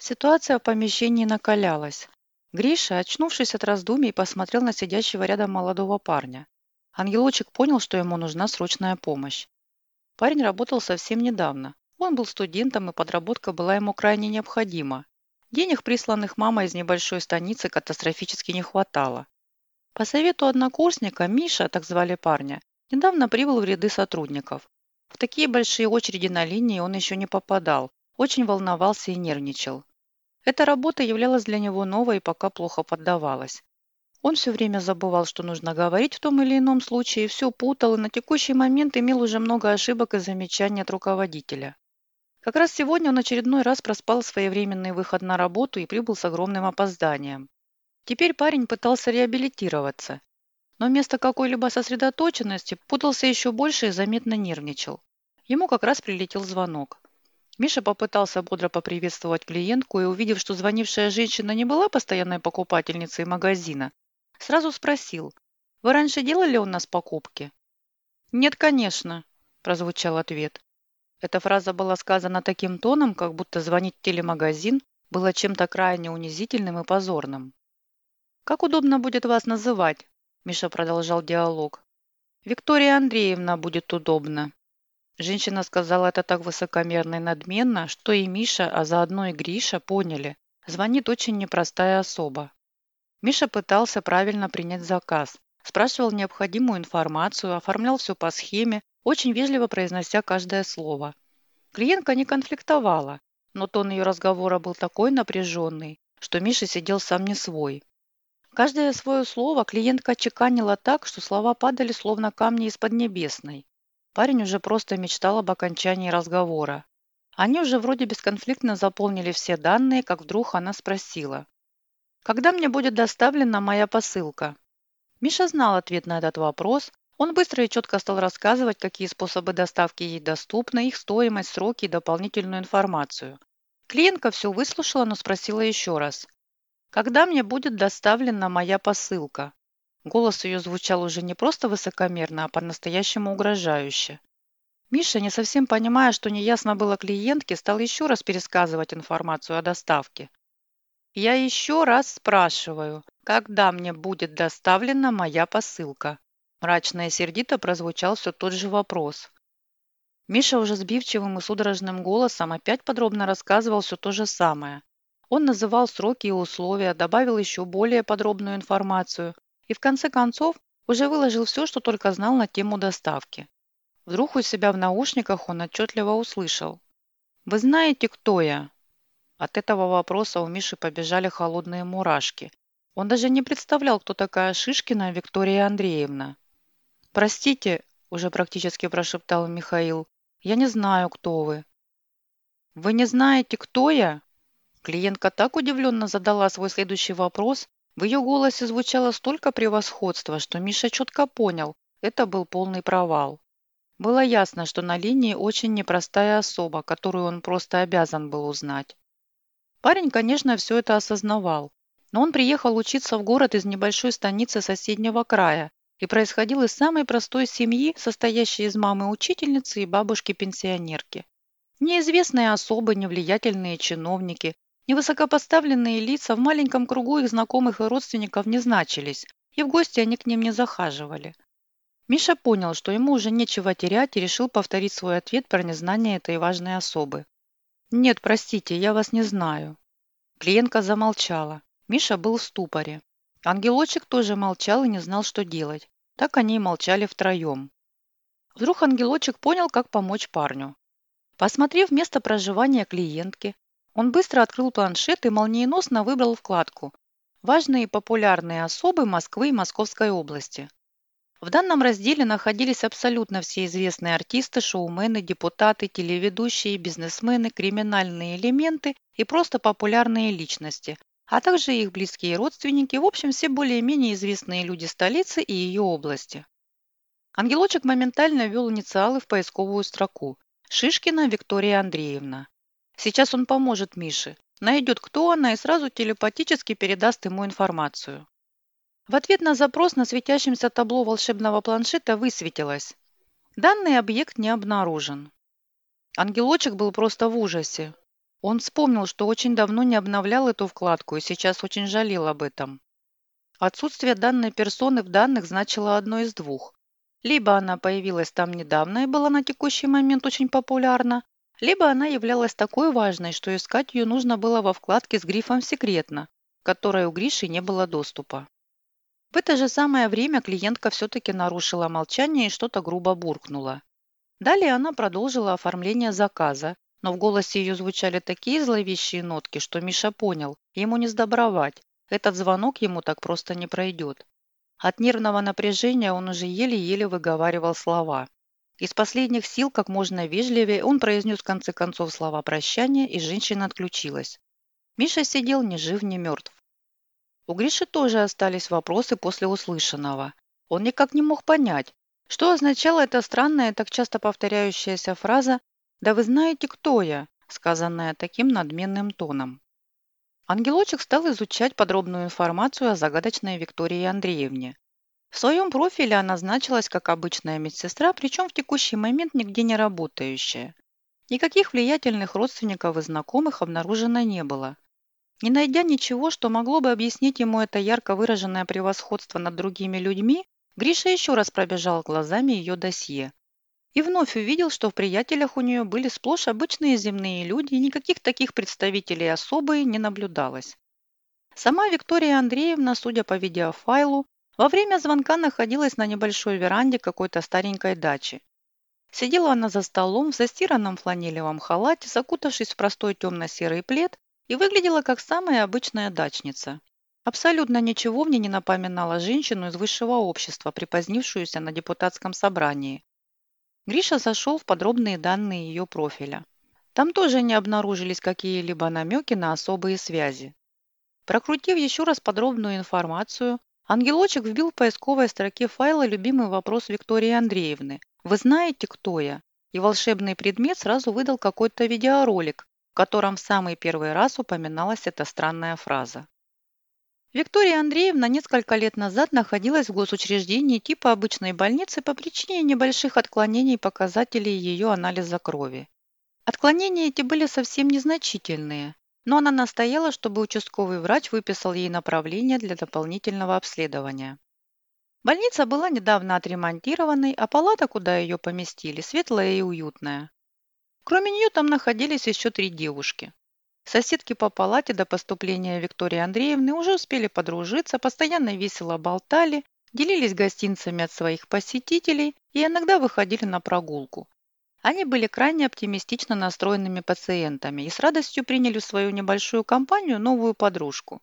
Ситуация в помещении накалялась. Гриша, очнувшись от раздумий, посмотрел на сидящего рядом молодого парня. Ангелочек понял, что ему нужна срочная помощь. Парень работал совсем недавно. Он был студентом, и подработка была ему крайне необходима. Денег, присланных мамой из небольшой станицы, катастрофически не хватало. По совету однокурсника, Миша, так звали парня, недавно прибыл в ряды сотрудников. В такие большие очереди на линии он еще не попадал, очень волновался и нервничал. Эта работа являлась для него новой и пока плохо поддавалась. Он все время забывал, что нужно говорить в том или ином случае, все путал и на текущий момент имел уже много ошибок и замечаний от руководителя. Как раз сегодня он очередной раз проспал своевременный выход на работу и прибыл с огромным опозданием. Теперь парень пытался реабилитироваться, но вместо какой-либо сосредоточенности путался еще больше и заметно нервничал. Ему как раз прилетел звонок. Миша попытался бодро поприветствовать клиентку и, увидев, что звонившая женщина не была постоянной покупательницей магазина, сразу спросил, «Вы раньше делали у нас покупки?» «Нет, конечно», – прозвучал ответ. Эта фраза была сказана таким тоном, как будто звонить в телемагазин было чем-то крайне унизительным и позорным. «Как удобно будет вас называть?» – Миша продолжал диалог. «Виктория Андреевна будет удобно», Женщина сказала это так высокомерно и надменно, что и Миша, а заодно и Гриша поняли. Звонит очень непростая особа. Миша пытался правильно принять заказ. Спрашивал необходимую информацию, оформлял все по схеме, очень вежливо произнося каждое слово. Клиентка не конфликтовала, но тон ее разговора был такой напряженный, что Миша сидел сам не свой. Каждое свое слово клиентка чеканила так, что слова падали словно камни из Поднебесной. Парень уже просто мечтал об окончании разговора. Они уже вроде бесконфликтно заполнили все данные, как вдруг она спросила. «Когда мне будет доставлена моя посылка?» Миша знал ответ на этот вопрос. Он быстро и четко стал рассказывать, какие способы доставки ей доступны, их стоимость, сроки и дополнительную информацию. Клиентка все выслушала, но спросила еще раз. «Когда мне будет доставлена моя посылка?» Голос ее звучал уже не просто высокомерно, а по-настоящему угрожающе. Миша, не совсем понимая, что неясно было клиентке, стал еще раз пересказывать информацию о доставке. «Я еще раз спрашиваю, когда мне будет доставлена моя посылка?» Мрачно и сердито прозвучал все тот же вопрос. Миша уже сбивчивым и судорожным голосом опять подробно рассказывал все то же самое. Он называл сроки и условия, добавил еще более подробную информацию, и в конце концов уже выложил все, что только знал на тему доставки. Вдруг у себя в наушниках он отчетливо услышал. «Вы знаете, кто я?» От этого вопроса у Миши побежали холодные мурашки. Он даже не представлял, кто такая Шишкина Виктория Андреевна. «Простите», – уже практически прошептал Михаил, – «я не знаю, кто вы». «Вы не знаете, кто я?» Клиентка так удивленно задала свой следующий вопрос, в ее голосе звучало столько превосходства, что Миша четко понял, это был полный провал. Было ясно, что на линии очень непростая особа, которую он просто обязан был узнать. Парень, конечно, все это осознавал, но он приехал учиться в город из небольшой станицы соседнего края и происходил из самой простой семьи, состоящей из мамы-учительницы и бабушки-пенсионерки. Неизвестные особы, невлиятельные чиновники, Невысокопоставленные лица в маленьком кругу их знакомых и родственников не значились, и в гости они к ним не захаживали. Миша понял, что ему уже нечего терять и решил повторить свой ответ про незнание этой важной особы. «Нет, простите, я вас не знаю». Клиентка замолчала. Миша был в ступоре. Ангелочек тоже молчал и не знал, что делать. Так они и молчали втроем. Вдруг ангелочек понял, как помочь парню. Посмотрев место проживания клиентки, он быстро открыл планшет и молниеносно выбрал вкладку «Важные и популярные особы Москвы и Московской области». В данном разделе находились абсолютно все известные артисты, шоумены, депутаты, телеведущие, бизнесмены, криминальные элементы и просто популярные личности, а также их близкие родственники, в общем, все более-менее известные люди столицы и ее области. Ангелочек моментально ввел инициалы в поисковую строку. Шишкина Виктория Андреевна. Сейчас он поможет Мише, найдет, кто она, и сразу телепатически передаст ему информацию. В ответ на запрос на светящемся табло волшебного планшета высветилось. Данный объект не обнаружен. Ангелочек был просто в ужасе. Он вспомнил, что очень давно не обновлял эту вкладку и сейчас очень жалел об этом. Отсутствие данной персоны в данных значило одно из двух. Либо она появилась там недавно и была на текущий момент очень популярна, либо она являлась такой важной, что искать ее нужно было во вкладке с грифом «Секретно», к которой у Гриши не было доступа. В это же самое время клиентка все-таки нарушила молчание и что-то грубо буркнула. Далее она продолжила оформление заказа, но в голосе ее звучали такие зловещие нотки, что Миша понял, ему не сдобровать, этот звонок ему так просто не пройдет. От нервного напряжения он уже еле-еле выговаривал слова. Из последних сил, как можно вежливее, он произнес в конце концов слова прощания, и женщина отключилась. Миша сидел ни жив, ни мертв. У Гриши тоже остались вопросы после услышанного. Он никак не мог понять, что означала эта странная, так часто повторяющаяся фраза «Да вы знаете, кто я», сказанная таким надменным тоном. Ангелочек стал изучать подробную информацию о загадочной Виктории Андреевне. В своем профиле она значилась как обычная медсестра, причем в текущий момент нигде не работающая. Никаких влиятельных родственников и знакомых обнаружено не было. Не найдя ничего, что могло бы объяснить ему это ярко выраженное превосходство над другими людьми, Гриша еще раз пробежал глазами ее досье. И вновь увидел, что в приятелях у нее были сплошь обычные земные люди, и никаких таких представителей особой не наблюдалось. Сама Виктория Андреевна, судя по видеофайлу, во время звонка находилась на небольшой веранде какой-то старенькой дачи. Сидела она за столом в застиранном фланелевом халате, закутавшись в простой темно-серый плед, и выглядела как самая обычная дачница. Абсолютно ничего в ней не напоминало женщину из высшего общества, припозднившуюся на депутатском собрании. Гриша зашел в подробные данные ее профиля. Там тоже не обнаружились какие-либо намеки на особые связи. Прокрутив еще раз подробную информацию, Ангелочек вбил в поисковой строке файла любимый вопрос Виктории Андреевны. «Вы знаете, кто я?» И волшебный предмет сразу выдал какой-то видеоролик, в котором в самый первый раз упоминалась эта странная фраза. Виктория Андреевна несколько лет назад находилась в госучреждении типа обычной больницы по причине небольших отклонений показателей ее анализа крови. Отклонения эти были совсем незначительные, но она настояла, чтобы участковый врач выписал ей направление для дополнительного обследования. Больница была недавно отремонтированной, а палата, куда ее поместили, светлая и уютная. Кроме нее там находились еще три девушки. Соседки по палате до поступления Виктории Андреевны уже успели подружиться, постоянно весело болтали, делились гостинцами от своих посетителей и иногда выходили на прогулку. Они были крайне оптимистично настроенными пациентами и с радостью приняли в свою небольшую компанию новую подружку.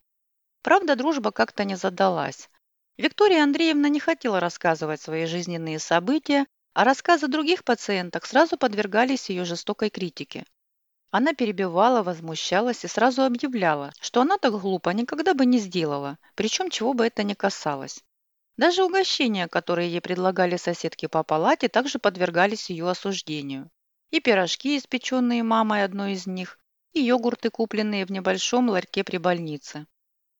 Правда, дружба как-то не задалась. Виктория Андреевна не хотела рассказывать свои жизненные события, а рассказы других пациенток сразу подвергались ее жестокой критике. Она перебивала, возмущалась и сразу объявляла, что она так глупо никогда бы не сделала, причем чего бы это ни касалось. Даже угощения, которые ей предлагали соседки по палате, также подвергались ее осуждению. И пирожки, испеченные мамой одной из них, и йогурты, купленные в небольшом ларьке при больнице.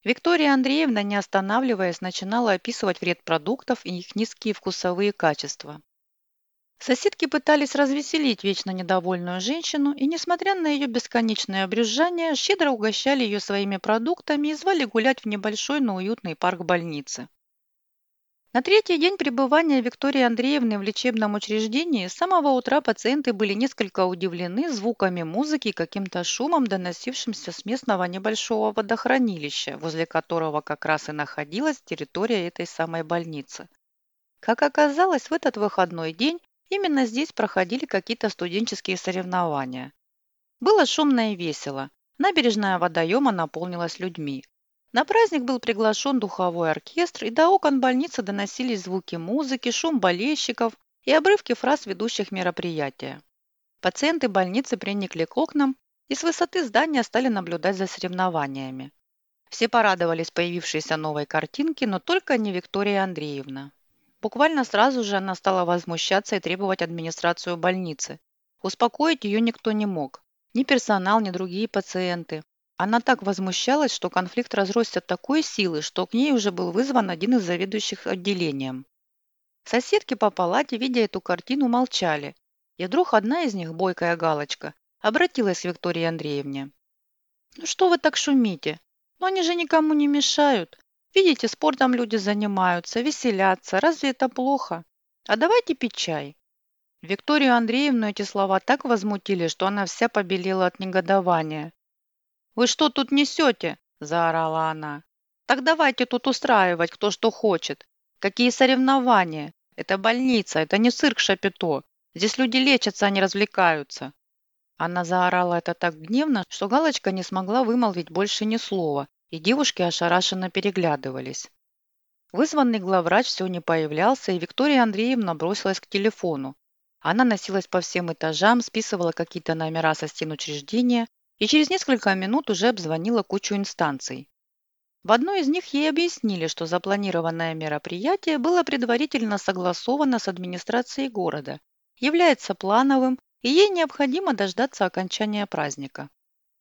Виктория Андреевна, не останавливаясь, начинала описывать вред продуктов и их низкие вкусовые качества. Соседки пытались развеселить вечно недовольную женщину и, несмотря на ее бесконечное обрюзжание, щедро угощали ее своими продуктами и звали гулять в небольшой, но уютный парк больницы. На третий день пребывания Виктории Андреевны в лечебном учреждении с самого утра пациенты были несколько удивлены звуками музыки и каким-то шумом, доносившимся с местного небольшого водохранилища, возле которого как раз и находилась территория этой самой больницы. Как оказалось, в этот выходной день именно здесь проходили какие-то студенческие соревнования. Было шумно и весело. Набережная водоема наполнилась людьми. На праздник был приглашен духовой оркестр, и до окон больницы доносились звуки музыки, шум болельщиков и обрывки фраз ведущих мероприятия. Пациенты больницы приникли к окнам и с высоты здания стали наблюдать за соревнованиями. Все порадовались появившейся новой картинке, но только не Виктория Андреевна. Буквально сразу же она стала возмущаться и требовать администрацию больницы. Успокоить ее никто не мог. Ни персонал, ни другие пациенты. Она так возмущалась, что конфликт разросся такой силы, что к ней уже был вызван один из заведующих отделением. Соседки по палате, видя эту картину, молчали. И вдруг одна из них, бойкая галочка, обратилась к Виктории Андреевне. «Ну что вы так шумите? Ну они же никому не мешают. Видите, спортом люди занимаются, веселятся. Разве это плохо? А давайте пить чай». Викторию Андреевну эти слова так возмутили, что она вся побелела от негодования. «Вы что тут несете?» – заорала она. «Так давайте тут устраивать, кто что хочет. Какие соревнования? Это больница, это не цирк Шапито. Здесь люди лечатся, а не развлекаются». Она заорала это так гневно, что Галочка не смогла вымолвить больше ни слова, и девушки ошарашенно переглядывались. Вызванный главврач все не появлялся, и Виктория Андреевна бросилась к телефону. Она носилась по всем этажам, списывала какие-то номера со стен учреждения и через несколько минут уже обзвонила кучу инстанций. В одной из них ей объяснили, что запланированное мероприятие было предварительно согласовано с администрацией города, является плановым и ей необходимо дождаться окончания праздника.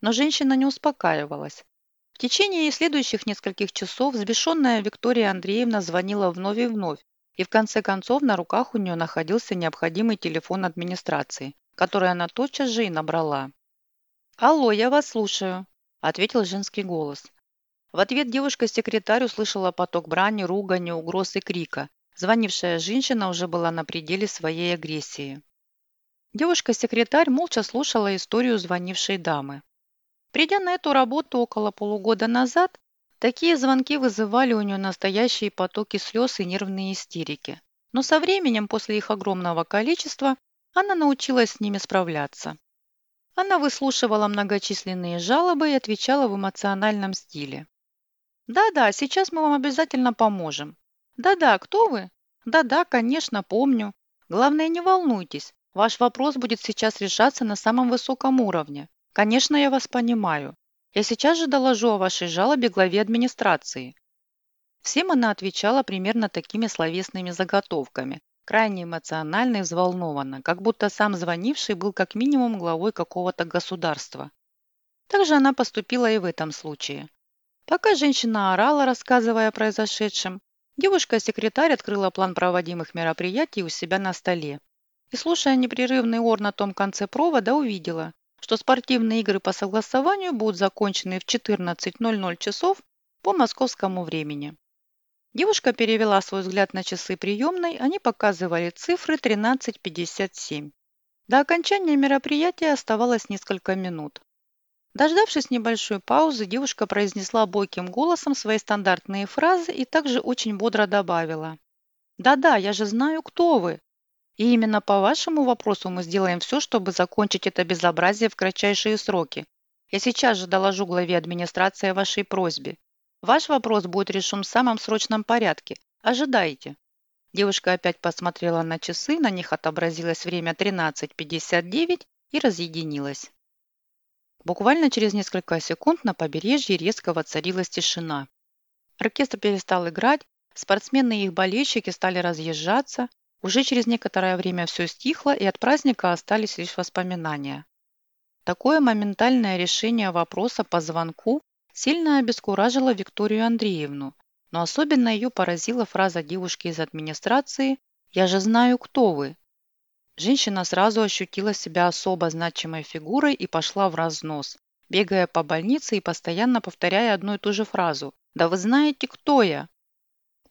Но женщина не успокаивалась. В течение следующих нескольких часов взбешенная Виктория Андреевна звонила вновь и вновь, и в конце концов на руках у нее находился необходимый телефон администрации, который она тотчас же и набрала. «Алло, я вас слушаю», – ответил женский голос. В ответ девушка-секретарь услышала поток брани, ругани, угроз и крика. Звонившая женщина уже была на пределе своей агрессии. Девушка-секретарь молча слушала историю звонившей дамы. Придя на эту работу около полугода назад, такие звонки вызывали у нее настоящие потоки слез и нервные истерики. Но со временем, после их огромного количества, она научилась с ними справляться. Она выслушивала многочисленные жалобы и отвечала в эмоциональном стиле. «Да-да, сейчас мы вам обязательно поможем. Да-да, кто вы? Да-да, конечно, помню. Главное, не волнуйтесь. Ваш вопрос будет сейчас решаться на самом высоком уровне. Конечно, я вас понимаю. Я сейчас же доложу о вашей жалобе главе администрации. Всем она отвечала примерно такими словесными заготовками, крайне эмоционально и взволнованно, как будто сам звонивший был как минимум главой какого-то государства. Также она поступила и в этом случае. Пока женщина орала, рассказывая о произошедшем, девушка-секретарь открыла план проводимых мероприятий у себя на столе и, слушая непрерывный ор на том конце провода, увидела, что спортивные игры по согласованию будут закончены в 14.00 часов по московскому времени. Девушка перевела свой взгляд на часы приемной, они показывали цифры 13.57. До окончания мероприятия оставалось несколько минут. Дождавшись небольшой паузы, девушка произнесла бойким голосом свои стандартные фразы и также очень бодро добавила. «Да-да, я же знаю, кто вы. И именно по вашему вопросу мы сделаем все, чтобы закончить это безобразие в кратчайшие сроки. Я сейчас же доложу главе администрации о вашей просьбе. Ваш вопрос будет решен в самом срочном порядке. Ожидайте». Девушка опять посмотрела на часы, на них отобразилось время 13.59 и разъединилась. Буквально через несколько секунд на побережье резко воцарилась тишина. Оркестр перестал играть, спортсмены и их болельщики стали разъезжаться, уже через некоторое время все стихло, и от праздника остались лишь воспоминания. Такое моментальное решение вопроса по звонку сильно обескуражило Викторию Андреевну, но особенно ее поразила фраза девушки из администрации «Я же знаю, кто вы». Женщина сразу ощутила себя особо значимой фигурой и пошла в разнос, бегая по больнице и постоянно повторяя одну и ту же фразу «Да вы знаете, кто я?».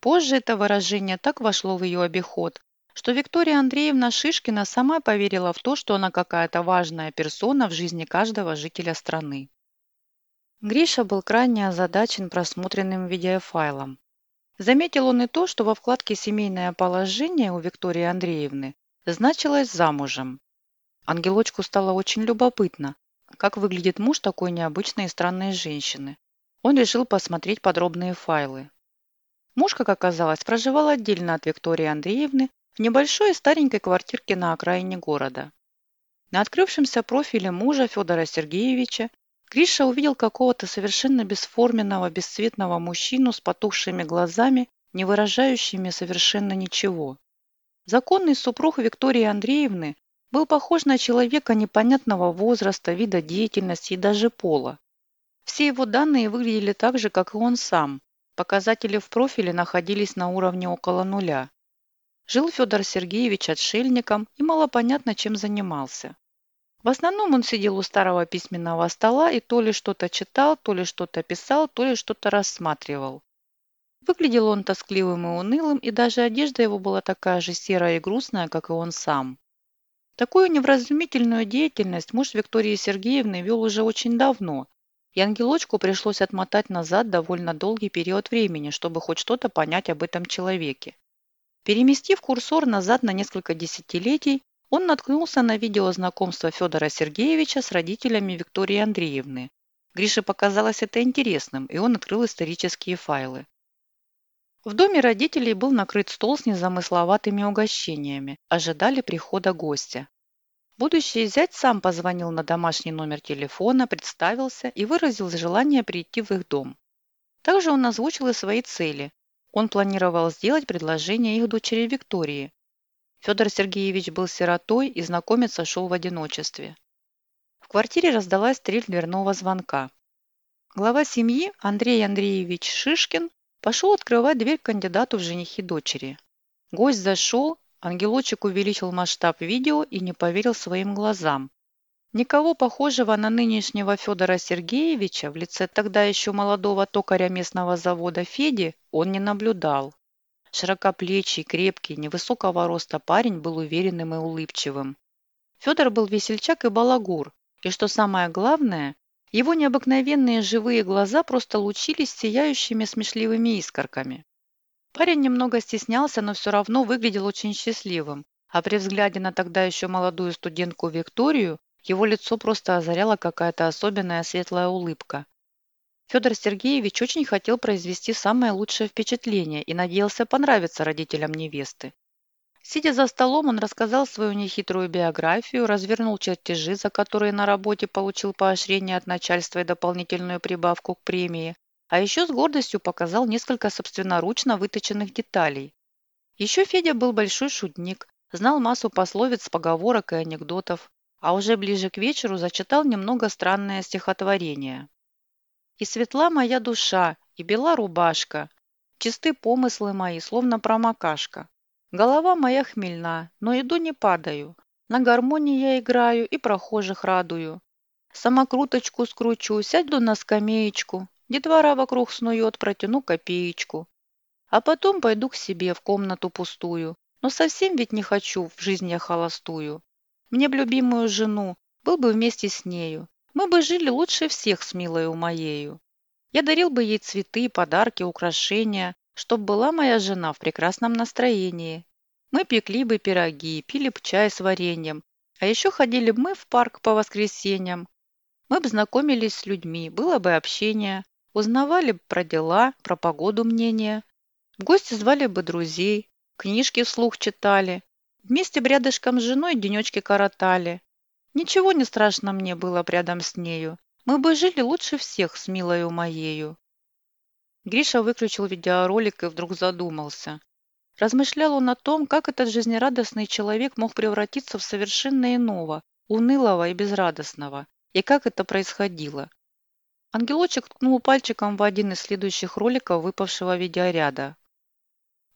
Позже это выражение так вошло в ее обиход, что Виктория Андреевна Шишкина сама поверила в то, что она какая-то важная персона в жизни каждого жителя страны. Гриша был крайне озадачен просмотренным видеофайлом. Заметил он и то, что во вкладке «Семейное положение» у Виктории Андреевны значилось «замужем». Ангелочку стало очень любопытно, как выглядит муж такой необычной и странной женщины. Он решил посмотреть подробные файлы. Муж, как оказалось, проживал отдельно от Виктории Андреевны в небольшой старенькой квартирке на окраине города. На открывшемся профиле мужа Федора Сергеевича Гриша увидел какого-то совершенно бесформенного, бесцветного мужчину с потухшими глазами, не выражающими совершенно ничего. Законный супруг Виктории Андреевны был похож на человека непонятного возраста, вида деятельности и даже пола. Все его данные выглядели так же, как и он сам. Показатели в профиле находились на уровне около нуля. Жил Федор Сергеевич отшельником и мало понятно, чем занимался. В основном он сидел у старого письменного стола и то ли что-то читал, то ли что-то писал, то ли что-то рассматривал. Выглядел он тоскливым и унылым, и даже одежда его была такая же серая и грустная, как и он сам. Такую невразумительную деятельность муж Виктории Сергеевны вел уже очень давно, и ангелочку пришлось отмотать назад довольно долгий период времени, чтобы хоть что-то понять об этом человеке. Переместив курсор назад на несколько десятилетий, он наткнулся на видео знакомства Федора Сергеевича с родителями Виктории Андреевны. Грише показалось это интересным, и он открыл исторические файлы. В доме родителей был накрыт стол с незамысловатыми угощениями. Ожидали прихода гостя. Будущий зять сам позвонил на домашний номер телефона, представился и выразил желание прийти в их дом. Также он озвучил и свои цели. Он планировал сделать предложение их дочери Виктории. Федор Сергеевич был сиротой и знакомиться шел в одиночестве. В квартире раздалась трель дверного звонка. Глава семьи Андрей Андреевич Шишкин Пошел открывать дверь кандидату в женихи дочери. Гость зашел, ангелочек увеличил масштаб видео и не поверил своим глазам. Никого похожего на нынешнего Федора Сергеевича в лице тогда еще молодого токаря местного завода Феди он не наблюдал. Широкоплечий, крепкий, невысокого роста парень был уверенным и улыбчивым. Федор был весельчак и балагур, и, что самое главное, его необыкновенные живые глаза просто лучились сияющими смешливыми искорками. Парень немного стеснялся, но все равно выглядел очень счастливым, а при взгляде на тогда еще молодую студентку Викторию его лицо просто озаряла какая-то особенная светлая улыбка. Федор Сергеевич очень хотел произвести самое лучшее впечатление и надеялся понравиться родителям невесты. Сидя за столом, он рассказал свою нехитрую биографию, развернул чертежи, за которые на работе получил поощрение от начальства и дополнительную прибавку к премии, а еще с гордостью показал несколько собственноручно выточенных деталей. Еще Федя был большой шутник, знал массу пословиц, поговорок и анекдотов, а уже ближе к вечеру зачитал немного странное стихотворение. «И светла моя душа, и бела рубашка, чисты помыслы мои, словно промокашка. Голова моя хмельна, но иду не падаю. На гармонии я играю и прохожих радую. Самокруточку скручу, сяду на скамеечку. Детвора вокруг снует, протяну копеечку. А потом пойду к себе в комнату пустую. Но совсем ведь не хочу, в жизнь я холостую. Мне б любимую жену, был бы вместе с нею. Мы бы жили лучше всех с милою моею. Я дарил бы ей цветы, подарки, украшения, чтоб была моя жена в прекрасном настроении. Мы пекли бы пироги, пили бы чай с вареньем, а еще ходили бы мы в парк по воскресеньям. Мы бы знакомились с людьми, было бы общение, узнавали бы про дела, про погоду мнения. В гости звали бы друзей, книжки вслух читали, вместе б рядышком с женой денечки коротали. Ничего не страшно мне было рядом с нею. Мы бы жили лучше всех с милою моею. Гриша выключил видеоролик и вдруг задумался. Размышлял он о том, как этот жизнерадостный человек мог превратиться в совершенно иного, унылого и безрадостного, и как это происходило. Ангелочек ткнул пальчиком в один из следующих роликов выпавшего видеоряда.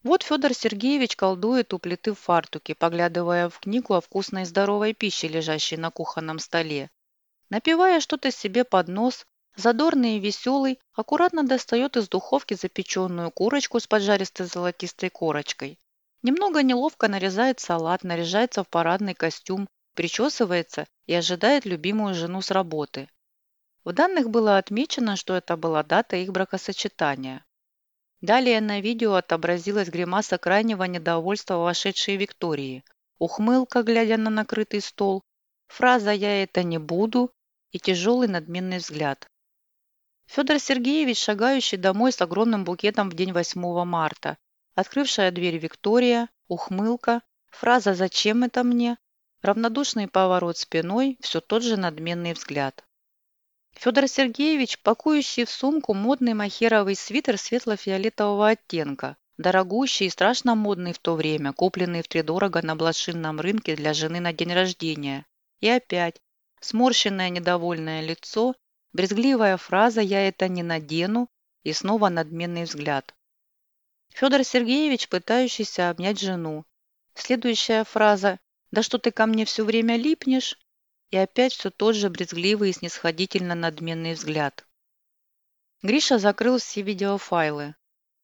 Вот Федор Сергеевич колдует у плиты в фартуке, поглядывая в книгу о вкусной и здоровой пище, лежащей на кухонном столе. Напивая что-то себе под нос, Задорный и веселый, аккуратно достает из духовки запеченную курочку с поджаристой золотистой корочкой. Немного неловко нарезает салат, наряжается в парадный костюм, причесывается и ожидает любимую жену с работы. В данных было отмечено, что это была дата их бракосочетания. Далее на видео отобразилась гримаса крайнего недовольства вошедшей Виктории, ухмылка, глядя на накрытый стол, фраза «я это не буду» и тяжелый надменный взгляд. Федор Сергеевич, шагающий домой с огромным букетом в день 8 марта. Открывшая дверь Виктория, ухмылка, фраза «Зачем это мне?» равнодушный поворот спиной, все тот же надменный взгляд. Федор Сергеевич, пакующий в сумку модный махеровый свитер светло-фиолетового оттенка, дорогущий и страшно модный в то время, купленный втридорого на блошинном рынке для жены на день рождения. И опять сморщенное недовольное лицо Брезгливая фраза «я это не надену» и снова надменный взгляд. Федор Сергеевич, пытающийся обнять жену. Следующая фраза «да что ты ко мне все время липнешь?» И опять все тот же брезгливый и снисходительно надменный взгляд. Гриша закрыл все видеофайлы.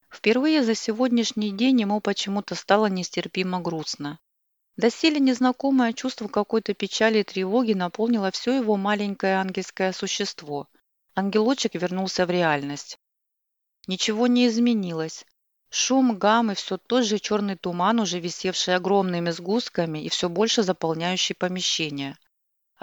Впервые за сегодняшний день ему почему-то стало нестерпимо грустно. Доселе незнакомое чувство какой-то печали и тревоги наполнило все его маленькое ангельское существо. Ангелочек вернулся в реальность. Ничего не изменилось. Шум, гам и все тот же черный туман, уже висевший огромными сгустками и все больше заполняющий помещение.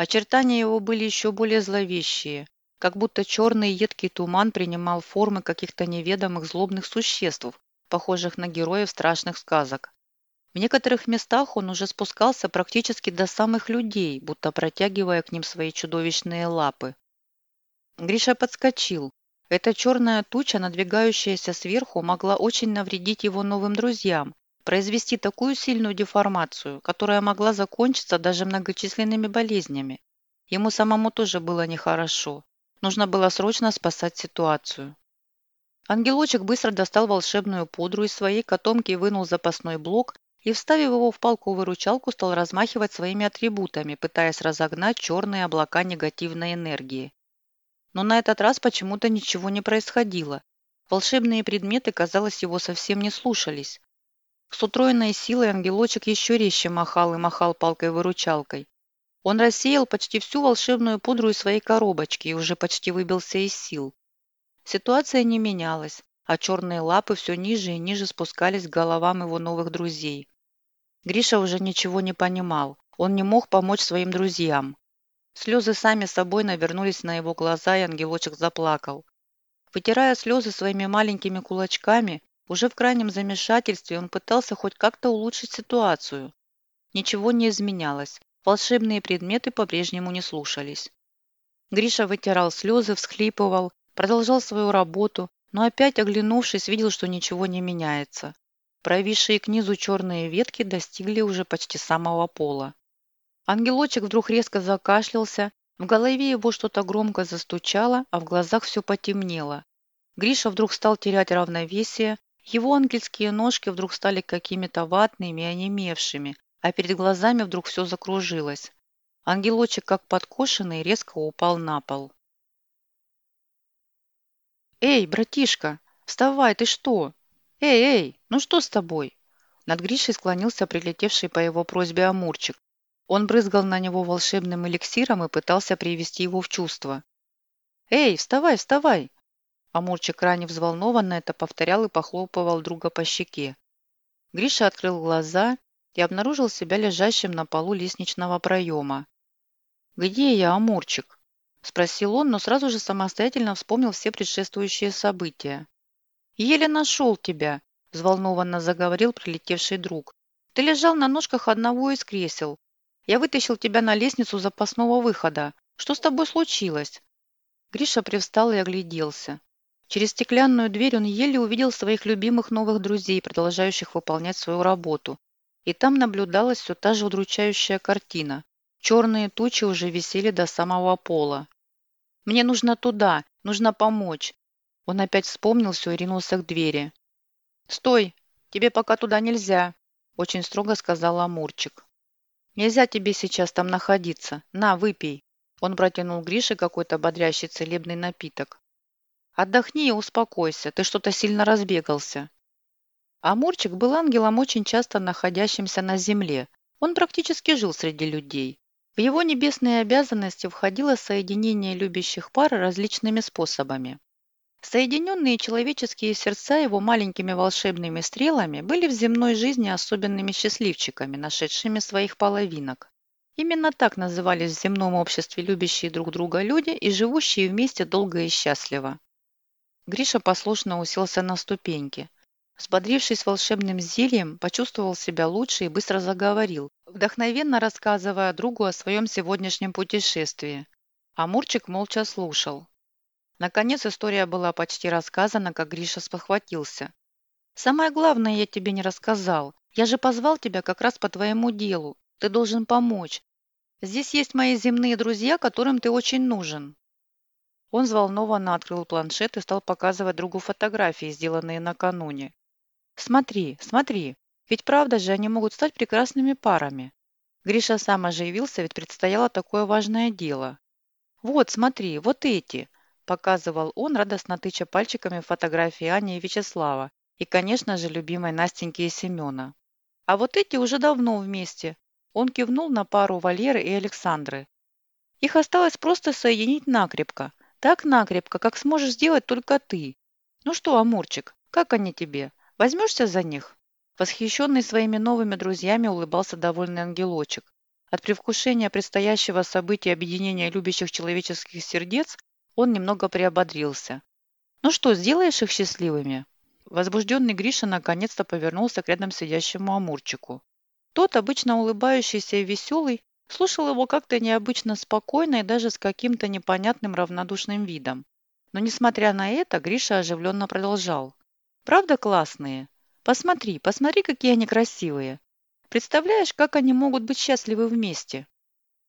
Очертания его были еще более зловещие, как будто черный едкий туман принимал формы каких-то неведомых злобных существ, похожих на героев страшных сказок. В некоторых местах он уже спускался практически до самых людей, будто протягивая к ним свои чудовищные лапы. Гриша подскочил. Эта черная туча, надвигающаяся сверху, могла очень навредить его новым друзьям, произвести такую сильную деформацию, которая могла закончиться даже многочисленными болезнями. Ему самому тоже было нехорошо. Нужно было срочно спасать ситуацию. Ангелочек быстро достал волшебную пудру из своей котомки и вынул запасной блок и, вставив его в палку-выручалку, стал размахивать своими атрибутами, пытаясь разогнать черные облака негативной энергии. Но на этот раз почему-то ничего не происходило. Волшебные предметы, казалось, его совсем не слушались. С утроенной силой ангелочек еще резче махал и махал палкой-выручалкой. Он рассеял почти всю волшебную пудру из своей коробочки и уже почти выбился из сил. Ситуация не менялась, а черные лапы все ниже и ниже спускались к головам его новых друзей. Гриша уже ничего не понимал. Он не мог помочь своим друзьям. Слезы сами собой навернулись на его глаза, и ангелочек заплакал. Вытирая слезы своими маленькими кулачками, уже в крайнем замешательстве он пытался хоть как-то улучшить ситуацию. Ничего не изменялось. Волшебные предметы по-прежнему не слушались. Гриша вытирал слезы, всхлипывал, продолжал свою работу, но опять, оглянувшись, видел, что ничего не меняется. Провисшие к низу черные ветки достигли уже почти самого пола. Ангелочек вдруг резко закашлялся, в голове его что-то громко застучало, а в глазах все потемнело. Гриша вдруг стал терять равновесие, его ангельские ножки вдруг стали какими-то ватными и онемевшими, а перед глазами вдруг все закружилось. Ангелочек, как подкошенный, резко упал на пол. «Эй, братишка, вставай, ты что? Эй, эй, ну что с тобой?» Над Гришей склонился прилетевший по его просьбе Амурчик. Он брызгал на него волшебным эликсиром и пытался привести его в чувство. «Эй, вставай, вставай!» Амурчик крайне взволнованно это повторял и похлопывал друга по щеке. Гриша открыл глаза и обнаружил себя лежащим на полу лестничного проема. «Где я, Амурчик?» – спросил он, но сразу же самостоятельно вспомнил все предшествующие события. «Еле нашел тебя», – взволнованно заговорил прилетевший друг. «Ты лежал на ножках одного из кресел. Я вытащил тебя на лестницу запасного выхода. Что с тобой случилось?» Гриша привстал и огляделся. Через стеклянную дверь он еле увидел своих любимых новых друзей, продолжающих выполнять свою работу. И там наблюдалась все та же удручающая картина. Черные тучи уже висели до самого пола. «Мне нужно туда, нужно помочь». Он опять вспомнил все и ринулся к двери. «Стой! Тебе пока туда нельзя!» Очень строго сказал Амурчик. «Нельзя тебе сейчас там находиться. На, выпей!» Он протянул Грише какой-то бодрящий целебный напиток. «Отдохни и успокойся, ты что-то сильно разбегался». Амурчик был ангелом, очень часто находящимся на земле. Он практически жил среди людей. В его небесные обязанности входило соединение любящих пар различными способами. Соединенные человеческие сердца его маленькими волшебными стрелами были в земной жизни особенными счастливчиками, нашедшими своих половинок. Именно так назывались в земном обществе любящие друг друга люди и живущие вместе долго и счастливо. Гриша послушно уселся на ступеньки. Взбодрившись волшебным зельем, почувствовал себя лучше и быстро заговорил, вдохновенно рассказывая другу о своем сегодняшнем путешествии. Амурчик молча слушал. Наконец история была почти рассказана, как Гриша спохватился. «Самое главное я тебе не рассказал. Я же позвал тебя как раз по твоему делу. Ты должен помочь. Здесь есть мои земные друзья, которым ты очень нужен». Он взволнованно открыл планшет и стал показывать другу фотографии, сделанные накануне. Смотри, смотри, ведь правда же они могут стать прекрасными парами. Гриша сам оживился, ведь предстояло такое важное дело. «Вот, смотри, вот эти!» – показывал он, радостно тыча пальчиками фотографии Ани и Вячеслава и, конечно же, любимой Настеньки и Семена. «А вот эти уже давно вместе!» Он кивнул на пару Валеры и Александры. «Их осталось просто соединить накрепко. Так накрепко, как сможешь сделать только ты. Ну что, Амурчик, как они тебе? Возьмешься за них?» Восхищенный своими новыми друзьями улыбался довольный ангелочек. От привкушения предстоящего события объединения любящих человеческих сердец он немного приободрился. «Ну что, сделаешь их счастливыми?» Возбужденный Гриша наконец-то повернулся к рядом сидящему Амурчику. Тот, обычно улыбающийся и веселый, слушал его как-то необычно спокойно и даже с каким-то непонятным равнодушным видом. Но, несмотря на это, Гриша оживленно продолжал. «Правда классные? Посмотри, посмотри, какие они красивые. Представляешь, как они могут быть счастливы вместе?»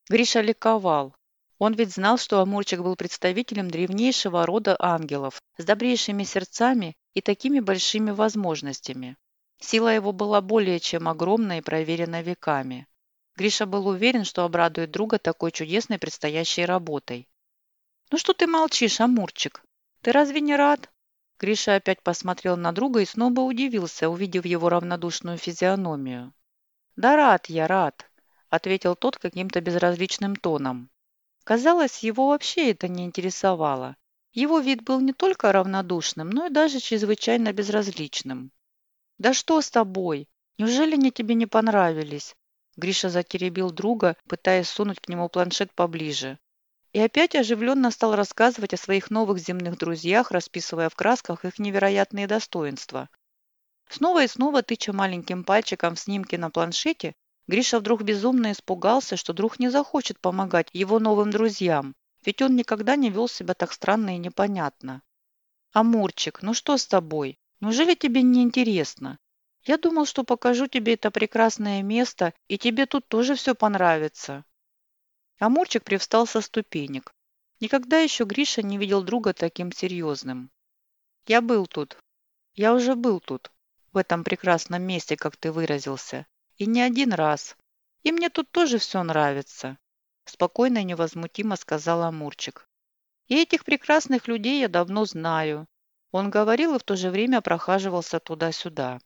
Гриша ликовал. Он ведь знал, что Амурчик был представителем древнейшего рода ангелов с добрейшими сердцами и такими большими возможностями. Сила его была более чем огромна и проверена веками. Гриша был уверен, что обрадует друга такой чудесной предстоящей работой. «Ну что ты молчишь, Амурчик? Ты разве не рад?» Гриша опять посмотрел на друга и снова удивился, увидев его равнодушную физиономию. «Да рад я, рад», — ответил тот каким-то безразличным тоном. Казалось, его вообще это не интересовало. Его вид был не только равнодушным, но и даже чрезвычайно безразличным. «Да что с тобой? Неужели они тебе не понравились?» Гриша затеребил друга, пытаясь сунуть к нему планшет поближе. И опять оживленно стал рассказывать о своих новых земных друзьях, расписывая в красках их невероятные достоинства. Снова и снова тыча маленьким пальчиком в снимки на планшете, Гриша вдруг безумно испугался, что друг не захочет помогать его новым друзьям, ведь он никогда не вел себя так странно и непонятно. «Амурчик, ну что с тобой? Неужели тебе не интересно? Я думал, что покажу тебе это прекрасное место, и тебе тут тоже все понравится». Амурчик привстал со ступенек. Никогда еще Гриша не видел друга таким серьезным. «Я был тут. Я уже был тут. В этом прекрасном месте, как ты выразился. И не один раз. И мне тут тоже все нравится», – спокойно и невозмутимо сказал Амурчик. «И этих прекрасных людей я давно знаю». Он говорил и в то же время прохаживался туда-сюда.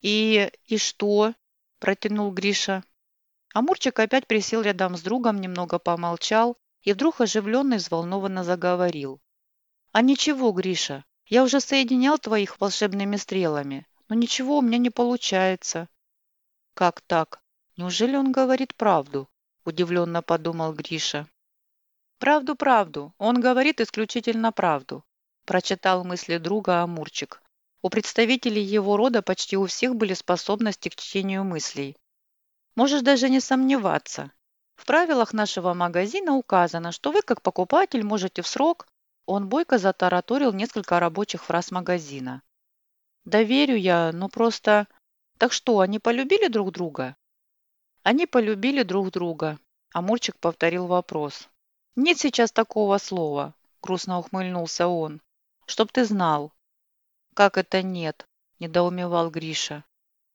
«И... и что?» – протянул Гриша. Амурчик опять присел рядом с другом, немного помолчал и вдруг оживленно и взволнованно заговорил. «А ничего, Гриша, я уже соединял твоих волшебными стрелами, но ничего у меня не получается». «Как так? Неужели он говорит правду?» – удивленно подумал Гриша. «Правду, правду. Он говорит исключительно правду», – прочитал мысли друга Амурчик. У представителей его рода почти у всех были способности к чтению мыслей. Можешь даже не сомневаться. В правилах нашего магазина указано, что вы, как покупатель, можете в срок... Он бойко затараторил несколько рабочих фраз магазина. Да верю я, но просто... Так что, они полюбили друг друга? Они полюбили друг друга. Амурчик повторил вопрос. Нет сейчас такого слова, грустно ухмыльнулся он. Чтоб ты знал. Как это нет? Недоумевал Гриша.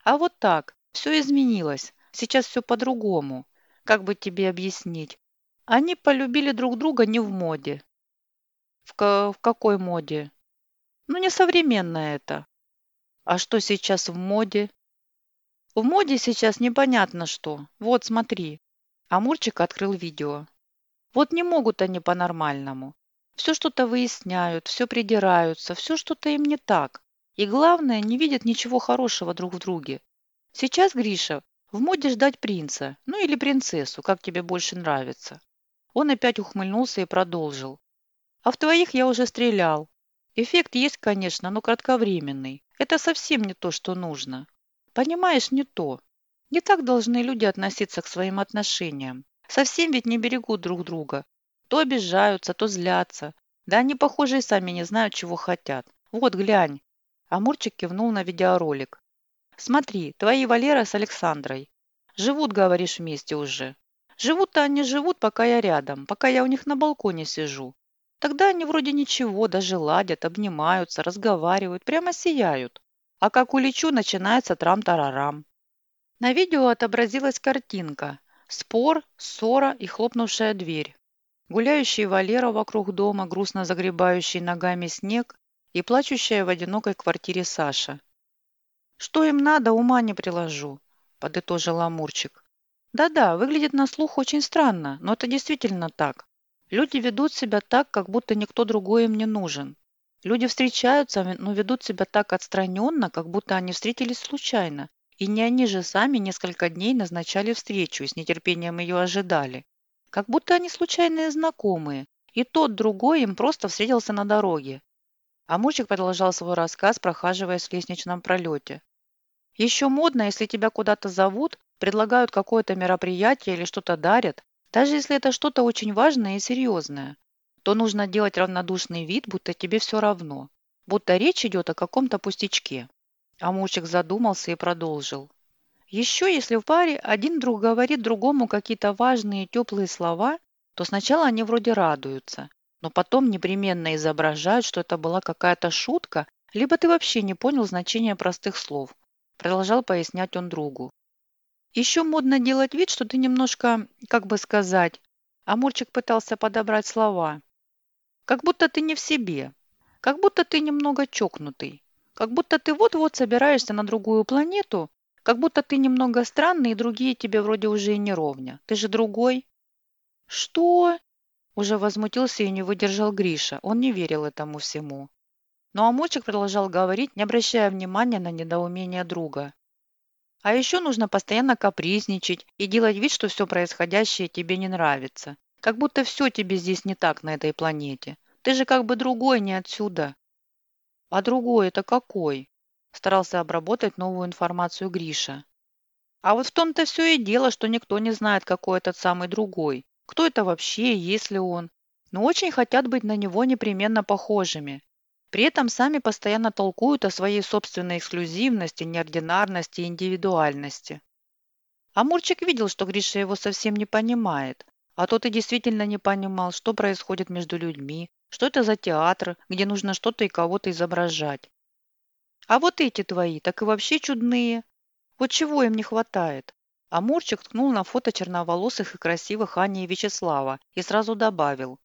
А вот так, все изменилось. Сейчас все по-другому. Как бы тебе объяснить? Они полюбили друг друга не в моде. В, в какой моде? Ну, не современная это. А что сейчас в моде? В моде сейчас непонятно что. Вот, смотри. Амурчик открыл видео. Вот не могут они по-нормальному. Все что-то выясняют, все придираются, все что-то им не так. И главное, не видят ничего хорошего друг в друге. Сейчас, Гриша, в моде ждать принца, ну или принцессу, как тебе больше нравится. Он опять ухмыльнулся и продолжил. А в твоих я уже стрелял. Эффект есть, конечно, но кратковременный. Это совсем не то, что нужно. Понимаешь, не то. Не так должны люди относиться к своим отношениям. Совсем ведь не берегут друг друга. То обижаются, то злятся. Да они, похоже, и сами не знают, чего хотят. Вот, глянь. Амурчик кивнул на видеоролик. Смотри, твои Валера с Александрой. Живут, говоришь, вместе уже. Живут-то они живут, пока я рядом, пока я у них на балконе сижу. Тогда они вроде ничего, даже ладят, обнимаются, разговаривают, прямо сияют. А как улечу, начинается трам-тарарам. На видео отобразилась картинка. Спор, ссора и хлопнувшая дверь. Гуляющий Валера вокруг дома, грустно загребающий ногами снег и плачущая в одинокой квартире Саша. «Что им надо, ума не приложу», – подытожил Амурчик. «Да-да, выглядит на слух очень странно, но это действительно так. Люди ведут себя так, как будто никто другой им не нужен. Люди встречаются, но ведут себя так отстраненно, как будто они встретились случайно. И не они же сами несколько дней назначали встречу и с нетерпением ее ожидали. Как будто они случайные знакомые, и тот другой им просто встретился на дороге. А мужик продолжал свой рассказ, прохаживаясь в лестничном пролете. Еще модно, если тебя куда-то зовут, предлагают какое-то мероприятие или что-то дарят, даже если это что-то очень важное и серьезное, то нужно делать равнодушный вид, будто тебе все равно, будто речь идет о каком-то пустячке. Амурчик задумался и продолжил. Еще если в паре один друг говорит другому какие-то важные теплые слова, то сначала они вроде радуются, но потом непременно изображают, что это была какая-то шутка, либо ты вообще не понял значения простых слов. Продолжал пояснять он другу. Еще модно делать вид, что ты немножко, как бы сказать, Амурчик пытался подобрать слова. Как будто ты не в себе, как будто ты немного чокнутый. Как будто ты вот-вот собираешься на другую планету, как будто ты немного странный, и другие тебе вроде уже и не ровня. Ты же другой. Что? Уже возмутился и не выдержал Гриша. Он не верил этому всему. Но Амочек продолжал говорить, не обращая внимания на недоумение друга. А еще нужно постоянно капризничать и делать вид, что все происходящее тебе не нравится. Как будто все тебе здесь не так на этой планете. Ты же как бы другой, не отсюда. «А другой это какой?» Старался обработать новую информацию Гриша. «А вот в том-то все и дело, что никто не знает, какой этот самый другой. Кто это вообще, если он. Но очень хотят быть на него непременно похожими. При этом сами постоянно толкуют о своей собственной эксклюзивности, неординарности и индивидуальности. А Мурчик видел, что Гриша его совсем не понимает. А тот и действительно не понимал, что происходит между людьми, что это за театр, где нужно что-то и кого-то изображать? А вот эти твои, так и вообще чудные. Вот чего им не хватает? А Мурчик ткнул на фото черноволосых и красивых Ани и Вячеслава и сразу добавил.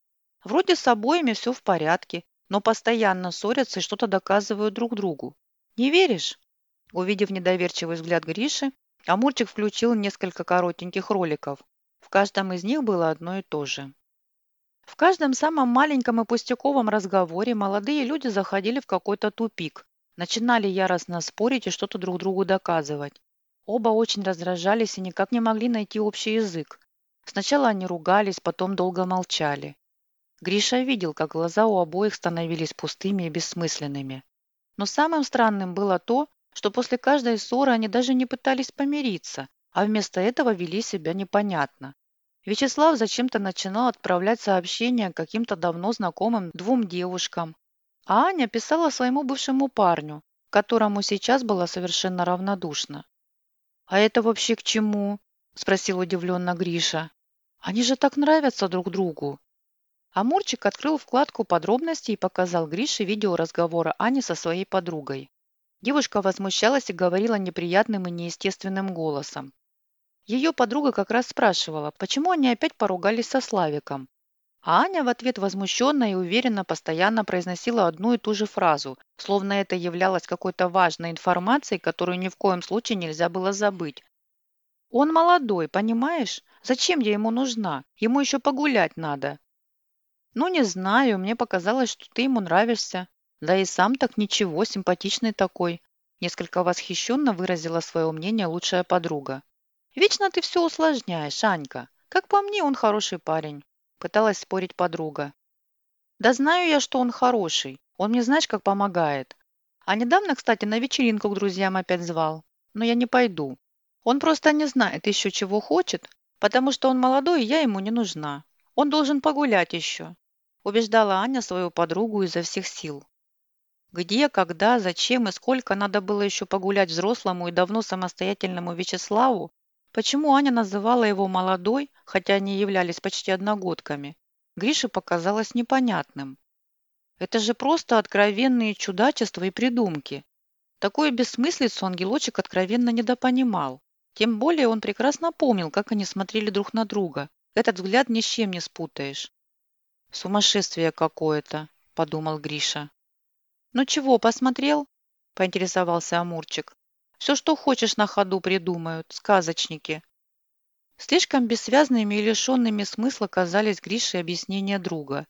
Вроде с обоими все в порядке, но постоянно ссорятся и что-то доказывают друг другу. Не веришь? Увидев недоверчивый взгляд Гриши, Амурчик включил несколько коротеньких роликов. В каждом из них было одно и то же. В каждом самом маленьком и пустяковом разговоре молодые люди заходили в какой-то тупик, начинали яростно спорить и что-то друг другу доказывать. Оба очень раздражались и никак не могли найти общий язык. Сначала они ругались, потом долго молчали. Гриша видел, как глаза у обоих становились пустыми и бессмысленными. Но самым странным было то, что после каждой ссоры они даже не пытались помириться, а вместо этого вели себя непонятно. Вячеслав зачем-то начинал отправлять сообщения каким-то давно знакомым двум девушкам. Аня писала своему бывшему парню, которому сейчас была совершенно равнодушна. «А это вообще к чему?» – спросил удивленно Гриша. «Они же так нравятся друг другу». Амурчик открыл вкладку подробностей и показал Грише видео разговора Ани со своей подругой. Девушка возмущалась и говорила неприятным и неестественным голосом. Ее подруга как раз спрашивала, почему они опять поругались со Славиком. А Аня в ответ возмущенно и уверенно постоянно произносила одну и ту же фразу, словно это являлось какой-то важной информацией, которую ни в коем случае нельзя было забыть. «Он молодой, понимаешь? Зачем я ему нужна? Ему еще погулять надо». «Ну, не знаю, мне показалось, что ты ему нравишься. Да и сам так ничего, симпатичный такой», несколько восхищенно выразила свое мнение лучшая подруга. Вечно ты все усложняешь, Анька. Как по мне, он хороший парень. Пыталась спорить подруга. Да знаю я, что он хороший. Он мне знаешь, как помогает. А недавно, кстати, на вечеринку к друзьям опять звал. Но я не пойду. Он просто не знает еще, чего хочет, потому что он молодой, и я ему не нужна. Он должен погулять еще. Убеждала Аня свою подругу изо всех сил. Где, когда, зачем и сколько надо было еще погулять взрослому и давно самостоятельному Вячеславу, Почему Аня называла его молодой, хотя они являлись почти одногодками, Грише показалось непонятным. Это же просто откровенные чудачества и придумки. Такую бессмыслицу ангелочек откровенно недопонимал. Тем более он прекрасно помнил, как они смотрели друг на друга. Этот взгляд ни с чем не спутаешь. «Сумасшествие какое-то», – подумал Гриша. «Ну чего, посмотрел?» – поинтересовался Амурчик. «Все, что хочешь, на ходу придумают, сказочники». Слишком бессвязными и лишенными смысла казались Грише объяснения друга.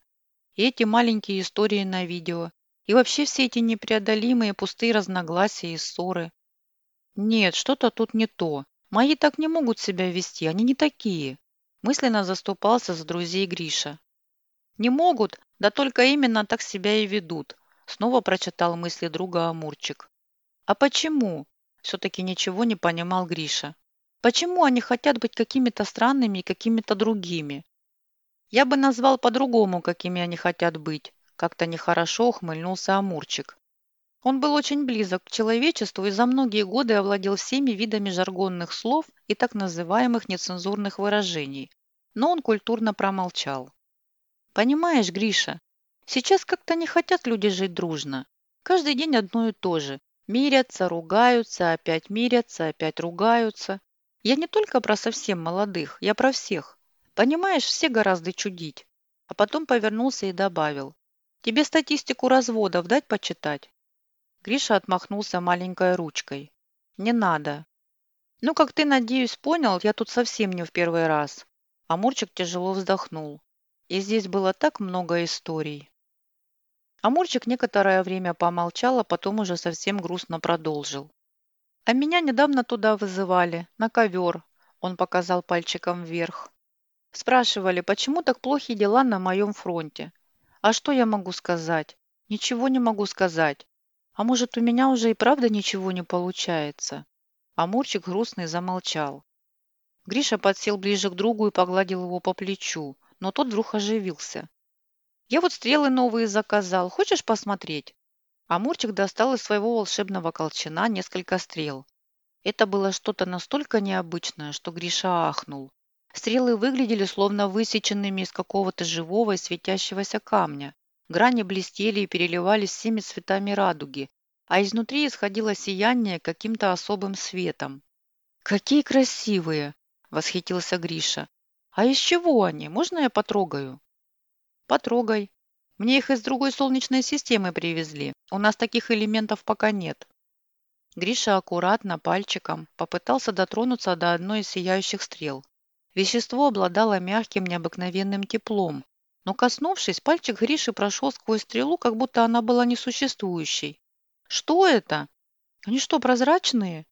И эти маленькие истории на видео, и вообще все эти непреодолимые пустые разногласия и ссоры. Нет, что-то тут не то. Мои так не могут себя вести, они не такие. Мысленно заступался за друзей Гриша. Не могут, да только именно так себя и ведут. Снова прочитал мысли друга Амурчик. А почему? Все-таки ничего не понимал Гриша. Почему они хотят быть какими-то странными и какими-то другими? Я бы назвал по-другому, какими они хотят быть. Как-то нехорошо ухмыльнулся Амурчик. Он был очень близок к человечеству и за многие годы овладел всеми видами жаргонных слов и так называемых нецензурных выражений. Но он культурно промолчал. «Понимаешь, Гриша, сейчас как-то не хотят люди жить дружно. Каждый день одно и то же. Мирятся, ругаются, опять мирятся, опять ругаются. Я не только про совсем молодых, я про всех. Понимаешь, все гораздо чудить. А потом повернулся и добавил. Тебе статистику разводов дать почитать? Гриша отмахнулся маленькой ручкой. Не надо. Ну, как ты, надеюсь, понял, я тут совсем не в первый раз. Амурчик тяжело вздохнул. И здесь было так много историй. Амурчик некоторое время помолчал, а потом уже совсем грустно продолжил. А меня недавно туда вызывали, на ковер. Он показал пальчиком вверх. Спрашивали, почему так плохи дела на моем фронте. А что я могу сказать? Ничего не могу сказать. А может, у меня уже и правда ничего не получается? Амурчик грустный замолчал. Гриша подсел ближе к другу и погладил его по плечу, но тот вдруг оживился. «Я вот стрелы новые заказал. Хочешь посмотреть?» Амурчик достал из своего волшебного колчана несколько стрел. Это было что-то настолько необычное, что Гриша ахнул. Стрелы выглядели словно высеченными из какого-то живого и светящегося камня. Грани блестели и переливались всеми цветами радуги, а изнутри исходило сияние каким-то особым светом. «Какие красивые!» – восхитился Гриша. «А из чего они? Можно я потрогаю?» «Потрогай», мне их из другой солнечной системы привезли. У нас таких элементов пока нет. Гриша аккуратно, пальчиком, попытался дотронуться до одной из сияющих стрел. Вещество обладало мягким, необыкновенным теплом. Но, коснувшись, пальчик Гриши прошел сквозь стрелу, как будто она была несуществующей. «Что это? Они что, прозрачные?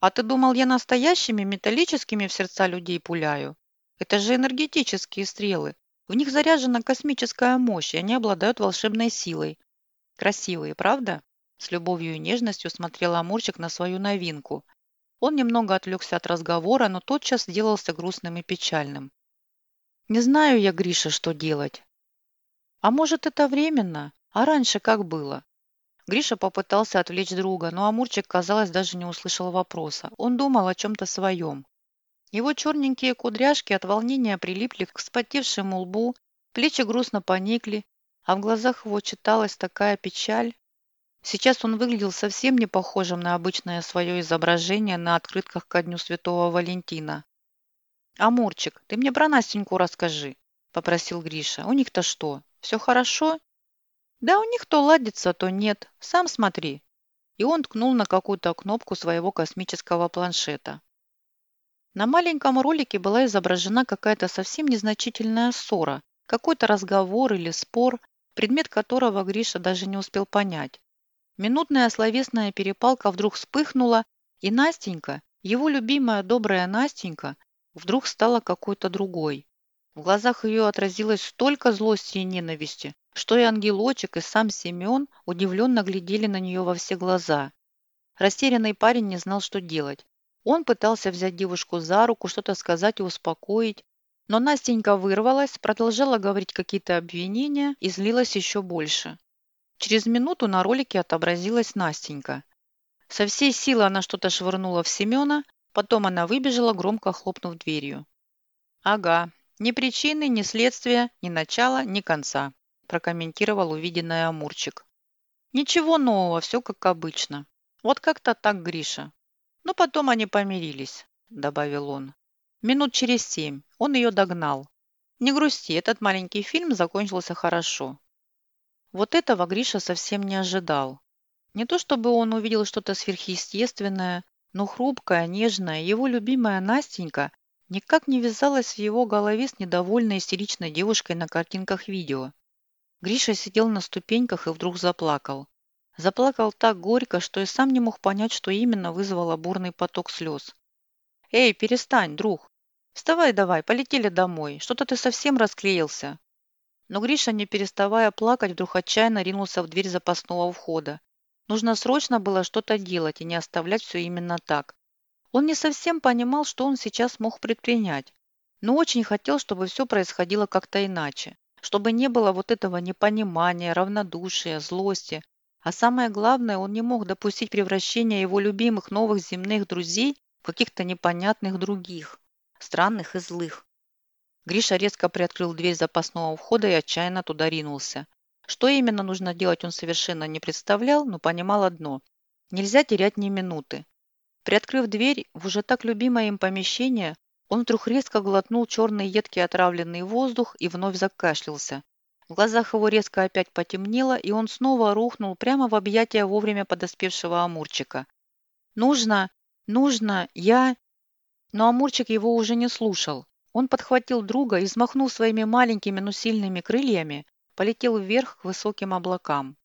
А ты думал, я настоящими металлическими в сердца людей пуляю? Это же энергетические стрелы. В них заряжена космическая мощь, и они обладают волшебной силой. Красивые, правда? С любовью и нежностью смотрел Амурчик на свою новинку. Он немного отвлекся от разговора, но тотчас сделался грустным и печальным. «Не знаю я, Гриша, что делать». «А может, это временно? А раньше как было?» Гриша попытался отвлечь друга, но Амурчик, казалось, даже не услышал вопроса. Он думал о чем-то своем. Его черненькие кудряшки от волнения прилипли к вспотевшему лбу, плечи грустно поникли, а в глазах его читалась такая печаль. Сейчас он выглядел совсем не похожим на обычное свое изображение на открытках ко дню Святого Валентина. «Амурчик, ты мне про Настеньку расскажи», – попросил Гриша. «У них-то что, все хорошо?» «Да у них то ладится, то нет. Сам смотри». И он ткнул на какую-то кнопку своего космического планшета. На маленьком ролике была изображена какая-то совсем незначительная ссора, какой-то разговор или спор, предмет которого Гриша даже не успел понять. Минутная словесная перепалка вдруг вспыхнула, и Настенька, его любимая добрая Настенька, вдруг стала какой-то другой. В глазах ее отразилось столько злости и ненависти, что и ангелочек, и сам Семен удивленно глядели на нее во все глаза. Растерянный парень не знал, что делать. Он пытался взять девушку за руку, что-то сказать и успокоить, но Настенька вырвалась, продолжала говорить какие-то обвинения и злилась еще больше. Через минуту на ролике отобразилась Настенька. Со всей силы она что-то швырнула в Семена, потом она выбежала, громко хлопнув дверью. «Ага, ни причины, ни следствия, ни начала, ни конца», прокомментировал увиденное Амурчик. «Ничего нового, все как обычно. Вот как-то так, Гриша. Но потом они помирились. добавил он. Минут через семь. Он ее догнал. Не грусти, этот маленький фильм закончился хорошо. Вот этого Гриша совсем не ожидал. Не то чтобы он увидел что-то сверхъестественное, но хрупкая, нежная, его любимая Настенька никак не вязалась в его голове с недовольной истеричной девушкой на картинках видео. Гриша сидел на ступеньках и вдруг заплакал. Заплакал так горько, что и сам не мог понять, что именно вызвало бурный поток слез. «Эй, перестань, друг! Вставай давай, полетели домой. Что-то ты совсем расклеился!» Но Гриша, не переставая плакать, вдруг отчаянно ринулся в дверь запасного входа. Нужно срочно было что-то делать и не оставлять все именно так. Он не совсем понимал, что он сейчас мог предпринять, но очень хотел, чтобы все происходило как-то иначе, чтобы не было вот этого непонимания, равнодушия, злости. А самое главное, он не мог допустить превращения его любимых новых земных друзей в каких-то непонятных других, странных и злых. Гриша резко приоткрыл дверь запасного входа и отчаянно туда ринулся. Что именно нужно делать, он совершенно не представлял, но понимал одно – нельзя терять ни минуты. Приоткрыв дверь в уже так любимое им помещение, он вдруг резко глотнул черный едкий отравленный воздух и вновь закашлялся. В глазах его резко опять потемнело, и он снова рухнул прямо в объятия вовремя подоспевшего Амурчика. «Нужно! Нужно! Я...» Но Амурчик его уже не слушал. Он подхватил друга и, взмахнув своими маленькими, но сильными крыльями, полетел вверх к высоким облакам.